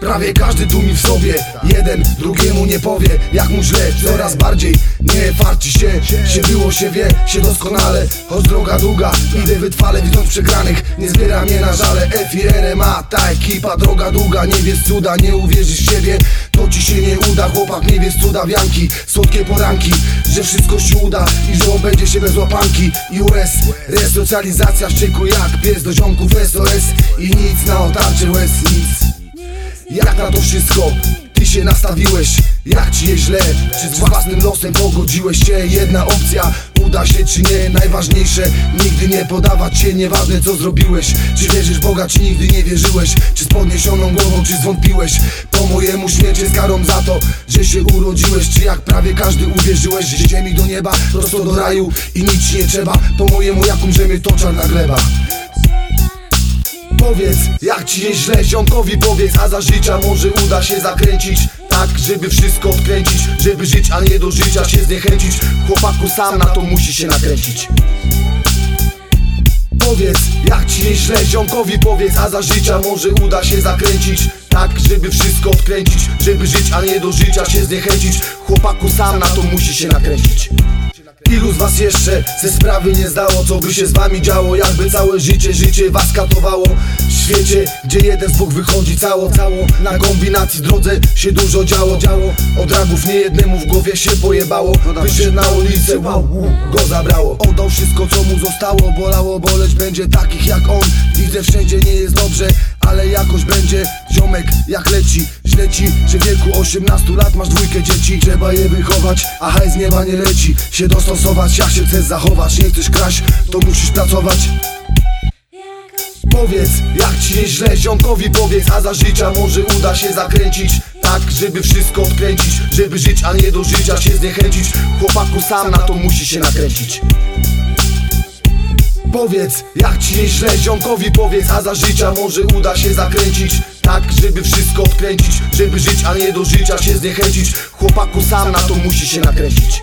Prawie każdy tłumi w sobie. Jeden drugiemu nie powie Jak mu źle. Coraz bardziej Nie farci się, się było się wie Się doskonale, choć droga długa Idę wytrwale widząc przegranych. Nie zbiera mnie na żale. FIRMA, ta ekipa droga długa. Nie wiesz cuda, nie uwierzysz w siebie. To ci się nie uda, chłopak nie wiesz cuda wianki. Słodkie poranki, że wszystko się uda I że obędzie się bez łapanki. I US, resocjalizacja wściekły jak pies do ziomków SOS I nic na otarcie łez, nic jak na to wszystko ty się nastawiłeś? Jak ci jest źle? Czy z własnym losem pogodziłeś się? Jedna opcja, uda się czy nie? Najważniejsze, nigdy nie podawać się Nieważne co zrobiłeś Czy wierzysz Boga, czy nigdy nie wierzyłeś? Czy z podniesioną głową, czy zwątpiłeś? Po mojemu śmiercie z karą za to, że się urodziłeś Czy jak prawie każdy uwierzyłeś, z ziemi do nieba Prosto do raju i nic nie trzeba Po mojemu jak umrzemy to czarna gleba Powiedz, jak ci jest źle, ziomkowi powiedz A za życia może uda się zakręcić. Tak, żeby wszystko odkręcić Żeby żyć, a nie do życia się zniechęcić. Chłopaku sam na to musi się nakręcić. Powiedz, jak ci jest źle, ziomkowi powiedz A za życia może uda się zakręcić. Tak, żeby wszystko odkręcić Żeby żyć, a nie do życia się zniechęcić. Chłopaku sam na to musi się nakręcić Ilu z was jeszcze ze sprawy nie zdało Co by się z wami działo? Jakby całe życie, życie was katowało. W świecie, gdzie jeden z dwóch wychodzi cało, cało. Na kombinacji drodze się dużo działo, działo. Od ragów nie jednemu w głowie się pojebało. Wyszedł na ulicę, wow, wow, go zabrało. Oddał wszystko co mu zostało. Bolało, boleć będzie takich jak on. Widzę wszędzie nie jest dobrze ale jakoś będzie. Ziomek jak leci, że w wieku 18 lat masz dwójkę dzieci. Trzeba je wychować, a hajs z nieba nie leci. Się dostosować, jak się chcesz zachować. Nie chcesz kraść, to musisz pracować. Powiedz, jak ci jest źle, ziomkowi powiedz A za życia może uda się zakręcić. Tak, żeby wszystko odkręcić Żeby żyć, a nie do życia się zniechęcić. Chłopaku sam na to musi się nakręcić. Powiedz, jak ci jest źle, ziomkowi powiedz A za życia może uda się zakręcić Tak, żeby wszystko odkręcić Żeby żyć, a nie do życia się zniechęcić. Chłopaku sam na to musi się nakręcić